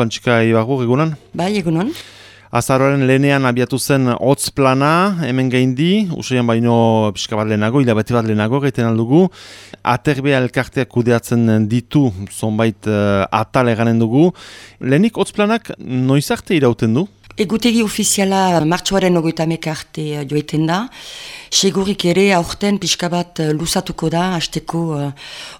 Pantxika Ibargur, egunan? Bai, egunan. Azaroaren lehenean abiatu zen hotz plana, hemen gaindi, usaian baino pixka bat lehenago, hilabete bat lehenago, gaiten aldugu. Aterbea elkarteak kudeatzen ditu, zonbait uh, atal eganen dugu. Lehenik hotz planak noizarte irauten du? Egutegi ofiziala martxoaren ogoitamek arte uh, joiten da. Segurik ere aurten pixka bat uh, luzatuko da, hasteko uh,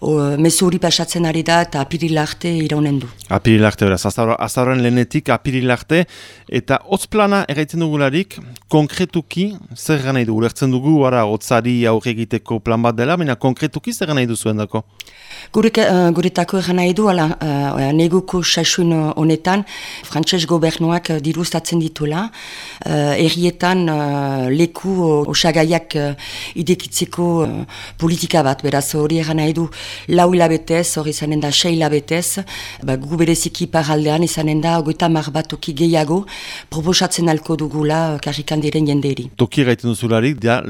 uh, mesu hori pasatzen ari da eta apiril arte iraunen du. Apiril arte, beraz, azauran lehenetik apiril arte. Eta hotz plana erraiten dugularik, konkretuki zer gana dugu? Lertzen dugu, ara, hotzari aurre egiteko plan bat dela, baina konkretuki zer gana zuen dako? Guretako uh, nahi du, ala, uh, neguko sasun honetan, frantses gobernuak dirustatzen ditula, uh, errietan uh, leku osagaiak uh, idekitzeko uh, politika bat, beraz hori egan nahi du lau hilabetez, hori izanen da sei hilabetez, ba, gu bereziki paraldean izanen da, ogoita mar bat toki gehiago, proposatzen alko dugula karrikan diren jendeeri. Toki gaiten duzularik, da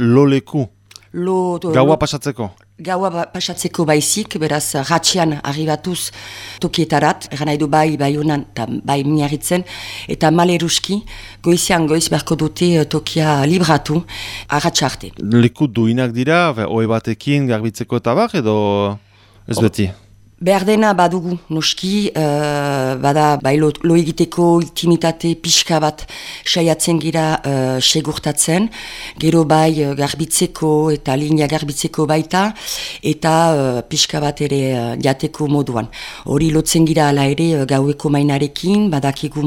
lo? Lo, Gaua pasatzeko? gaua ba, pasatzeko baizik, beraz ratxian arribatuz tokietarat, eran nahi du bai, bai honan, eta bai miarritzen, eta maleruski, goizian goiz beharko dute eh, tokia libratu, arratxarte. Leku duinak dira, oe batekin garbitzeko eta bar, edo ez beti? Behar dena badugu, noski, uh, bada bai lo, lo egiteko intimitate pixka bat saiatzen gira uh, segurtatzen, gero bai uh, garbitzeko eta linea garbitzeko baita, eta uh, pixka bat ere uh, jateko moduan. Hori lotzen gira ala ere gaueko mainarekin, badakigu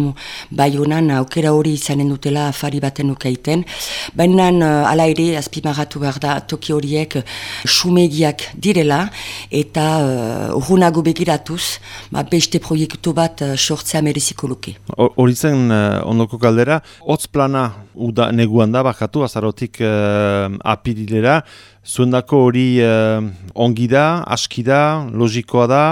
bai honan aukera hori izanen dutela afari baten ukaiten, baina uh, ala ere azpimarratu behar da toki horiek sumegiak direla, eta uh, urgunago begiratuz, ba, beste proiektu bat uh, sortzea mereziko luke. Hori zen uh, ondoko kaldera, hotz plana uda, neguan da, bakatu, azarotik uh, apirilera, zuendako hori uh, ongi da, aski da, logikoa da,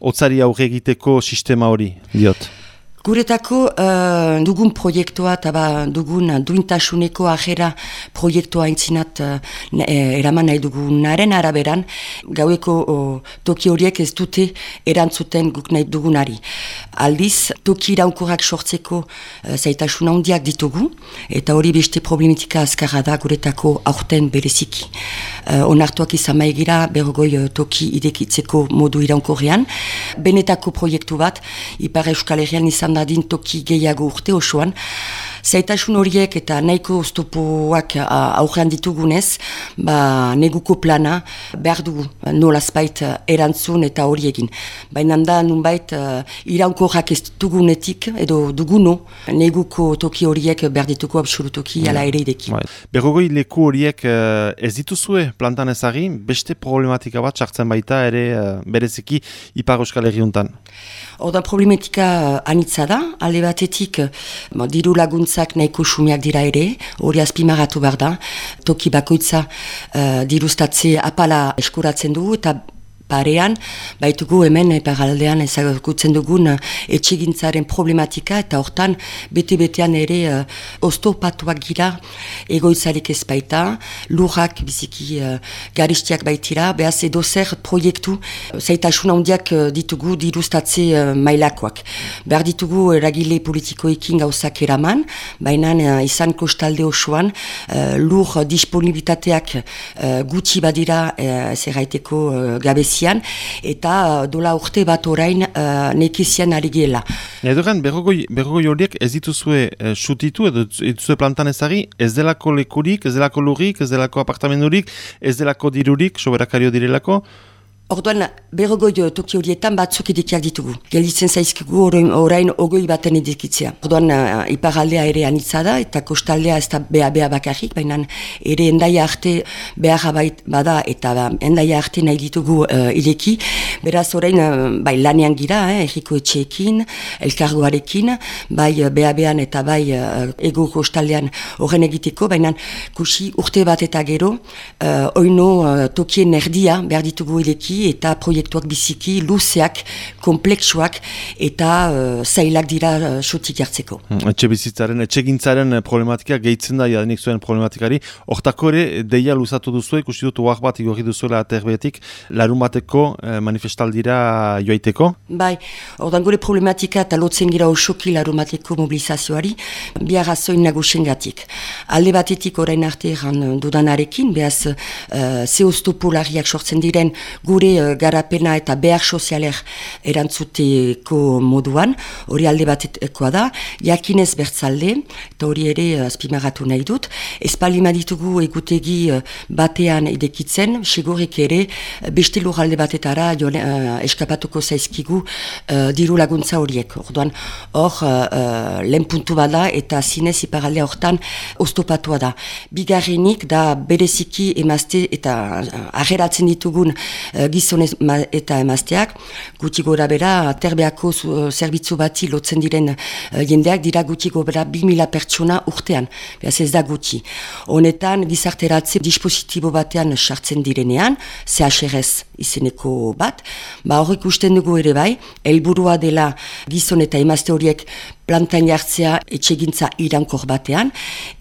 hotzari aurre egiteko sistema hori, diot. Guretako uh, dugun proiektua eta ba, dugun duintasuneko ajera proiektua intzinat uh, eraman nahi dugunaren araberan, gaueko toki horiek ez dute erantzuten guk nahi dugunari. Aldiz, toki iraunkorrak sortzeko uh, zaitasun handiak ditugu, eta hori beste problematika azkarra da guretako aurten bereziki. Uh, onartuak izan maigira bergoi uh, toki idekitzeko modu iraunkorrean. Benetako proiektu bat, Ipar Euskal Herrian izan dadin toki gehiago urte osoan. Zaitasun horiek eta nahiko oztopoak aurrean ditugunez, ba, neguko plana behar dugu nolazbait erantzun eta hori egin. Baina da nunbait uh, iraunko ez dugunetik edo duguno neguko toki horiek behar dituko absolutoki ala ere ideki. Bai. Berrogoi leku horiek uh, ez dituzue plantan ezari, beste problematika bat sartzen baita ere uh, bereziki Ipar Euskal Herriuntan. Ordan problematika anitza da, alde batetik diru laguntza laguntzak nahiko sumiak dira ere, hori azpimaratu behar da, toki bakoitza uh, dirustatze apala eskuratzen dugu eta parean, baitugu hemen epagaldean ezagutzen dugun uh, etxigintzaren problematika eta hortan bete-betean ere uh, oztopatuak gira egoitzarik ez baita, lurrak biziki uh, garistiak baitira, behaz edo zer proiektu zaitasun handiak ditugu dirustatze uh, mailakoak. Behar ditugu eragile politikoekin gauzak eraman, baina uh, izan kostalde osoan uh, lur disponibilitateak uh, gutxi badira uh, zerraiteko uh, gabezi eta uh, dola urte bat orain uh, nekizian ari gela. Edoren, berrogoi horiek ez dituzue uh, sutitu edo dituzue plantan ezari, ez delako lekurik, ez delako lurik, ez delako apartamenturik, ez delako dirurik, soberakario direlako, Orduan, berrogoi toki horietan batzuk edikiak ditugu. Gelditzen zaizkigu orain ogoi baten edikitzea. Orduan, uh, iparaldea ere anitza da, eta kostaldea ez da beha-beha bakarrik, baina ere endaia arte behar bada, eta ba, endaia arte nahi ditugu uh, ileki. Beraz, orain, uh, bai lanean gira, eh, erriko etxeekin, elkargoarekin, bai beha-behan eta bai uh, ego kostaldean horren egiteko, baina kusi urte bat eta gero, uh, oino uh, tokien erdia behar ditugu ileki, eta proiektuak biziki luzeak, kompleksuak eta uh, zailak dira uh, sotik jartzeko. Hmm, etxe bizitzaren, etxe gintzaren problematika gehitzen da jadanik zuen problematikari. Hortako ere, deia luzatu duzu, ikusi dut uak bat igorri duzuela aterbetik, larun bateko eh, manifestaldira joaiteko? Bai, ordan gure problematika eta lotzen gira osoki larun bateko mobilizazioari, biar azoin nagusen gatik. Alde batetik orain arte eran dudanarekin, behaz uh, zehoztopolariak sortzen diren gure uh, garapena eta behar sozialer erantzuteko moduan, hori alde batekoa da, jakinez bertzalde, eta hori ere uh, azpimagatu nahi dut, ez ditugu egutegi uh, batean edekitzen, segurek ere beste lurralde batetara jone, uh, eskapatuko zaizkigu uh, diru laguntza horiek. Orduan, hor, uh, lehen puntu bada eta zinez iparalde hortan oztopatua da. Bigarrenik da bereziki emazte eta ageratzen ditugun uh, gizon eta emazteak, guti gora bera, terbeako zerbitzu bati lotzen diren jendeak dira guti gora 2000 pertsona urtean, behaz ez da guti. Honetan, gizarteratze dispositibo batean sartzen direnean, CHRS izeneko bat, ba horrek usten dugu ere bai, helburua dela gizon eta emazte horiek plantan jartzea etxegintza irankor batean,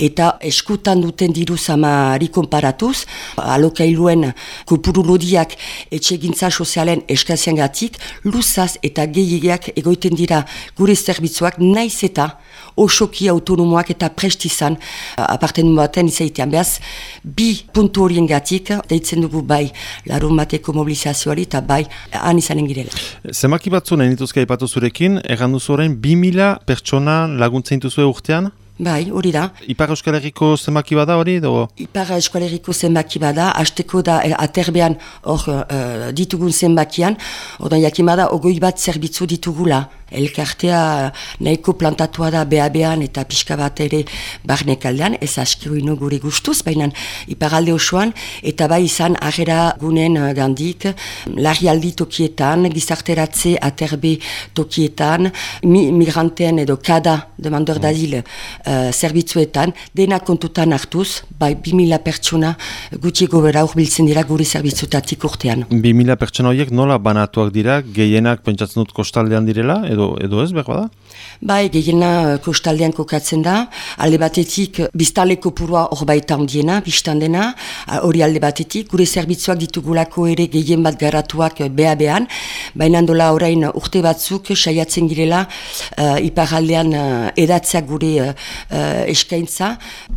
eta eskutan duten diru zamari konparatuz, alokailuen kupuru lodiak etxegintza sozialen eskazian gatik, luzaz eta gehiagiak egoiten dira gure zerbitzuak naiz eta osoki autonomoak eta prestizan aparten baten izaitean. Beaz, bi puntu horien gatik, deitzen dugu bai larun bateko mobilizazioari eta bai han izanen girela. Zemaki batzu nahi nituzka ipatu zurekin, errandu zuren 2000 pertsona laguntzen dituzue urtean? Bai, hori da. Ipar Euskal Herriko zenbaki bada hori? Do? Ipar Euskal Herriko zenbaki bada, hasteko da eh, aterbean hor uh, ditugun zenbakian, ordan jakimada ogoi bat zerbitzu ditugula elkartea nahiko plantatua da beha-behan eta pixka bat ere barnek aldean, ez askiro ino gure gustuz, baina iparalde osoan, eta bai izan agera gunen gandik, larri tokietan, gizarteratze aterbe tokietan, mi, migranteen edo kada demandor mm. d'azil uh, zerbitzuetan, dena kontutan hartuz, bai 2000 pertsona gutxi gobera urbiltzen dira gure zerbitzutatik urtean. 2000 pertsona horiek nola banatuak dira, gehienak pentsatzen dut kostaldean direla, edo edo, ez behar da? Bai, gehiena eh, kostaldean kokatzen da, alde batetik biztaleko purua hor baita ondiena, biztandena, eh, hori alde batetik, gure zerbitzuak ditugulako ere gehien bat garatuak beha behan, baina dola orain urte batzuk saiatzen girela uh, iparaldean uh, edatzea gure uh, eskaintza,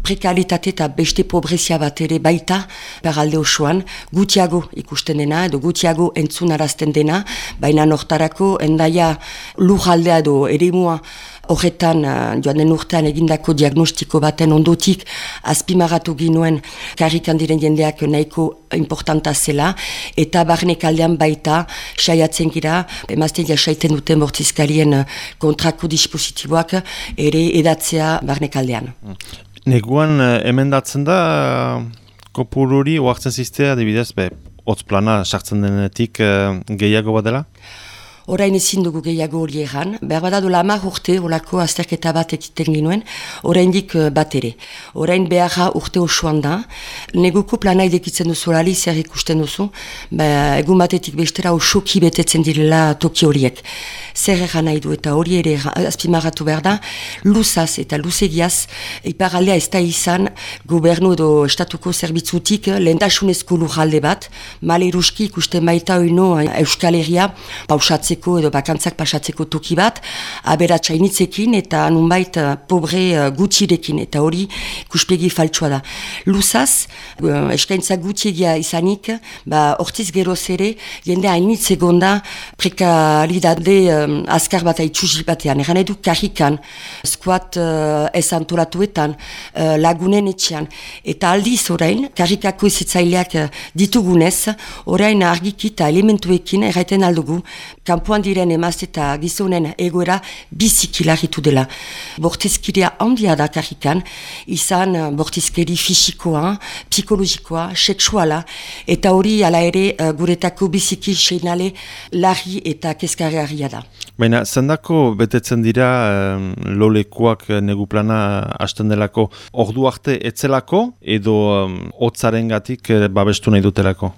prekalitate eta beste pobrezia bat ere baita iparalde osoan, gutiago ikusten dena, edo gutiago entzun arazten dena, baina nortarako endaia lujaldea edo erimua horretan uh, joan den urtean egindako diagnostiko baten ondotik azpimagatu ginuen karrikan diren jendeak nahiko importanta zela eta barnek aldean baita saiatzen gira emazten jasaiten duten bortizkarien uh, kontrako dispositiboak ere edatzea barnek aldean. Neguan uh, emendatzen da kopururi oartzen ziztea, dibidez, be, plana sartzen denetik gehiago bat dela? Orain ezin dugu gehiago hori egan, behar bada du lamar urte olako azterketa bat ekiten ginuen, orain dik uh, bat ere. Orain beharra urte osoan da, neguko plana idekitzen duzu lali zer ikusten duzu, ba, egun batetik bestera osoki betetzen direla toki horiek. Zer egan nahi du eta hori ere azpimarratu behar da, luzaz eta luzegiaz, iparaldea ez da izan gobernu edo estatuko zerbitzutik lehentasunezko lujalde bat, male iruski ikusten baita oino Euskal Herria pausatzen pasatzeko edo bakantzak pasatzeko toki bat, abera txainitzekin eta nunbait uh, pobre uh, gutxirekin, eta hori kuspegi faltsua da. Luzaz, uh, eskaintza gutxiegia izanik, ba, ortiz geroz ere, jende hainitz egonda prekaridade um, azkar bat haitsuzi batean. Egan edu karrikan, skuat uh, ez antolatuetan, uh, lagunen etxean. Eta aldiz orain, karrikako ezitzaileak uh, ditugunez, orain argikita elementuekin erraiten aldugu, kanpoan diren emazte eta gizonen egoera biziki lagitu dela. Bortizkiria handia da karrikan, izan eh, bortizkeri fisikoa, psikologikoa, seksuala, eta hori ala ere uh, guretako biziki seinale lagi eta kezkarearia da. Baina, zendako betetzen dira um, lolekuak negu plana hasten delako ordu arte etzelako edo um, otzaren gatik babestu nahi dutelako?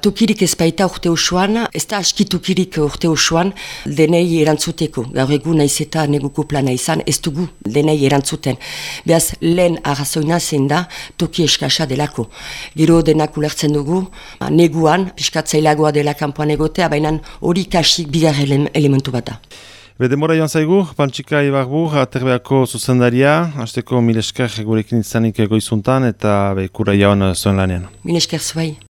Tukirik ez baita urte osoan, ez da aski tukirik urte osoan denei erantzuteko. Gaur egun naiz eta neguko plana izan, ez dugu denei erantzuten. Beaz, lehen arrazoina zen da toki eskasa delako. Gero denak ulertzen dugu, neguan, piskatzailagoa dela kanpoan egotea, baina hori kasik bigar elementu bat da. Bedemora joan zaigu, Pantxika Ibarbu, aterbeako zuzendaria, hasteko milesker gurekin izanik egoizuntan eta be, kura jaun zuen lanean. Milesker zuai.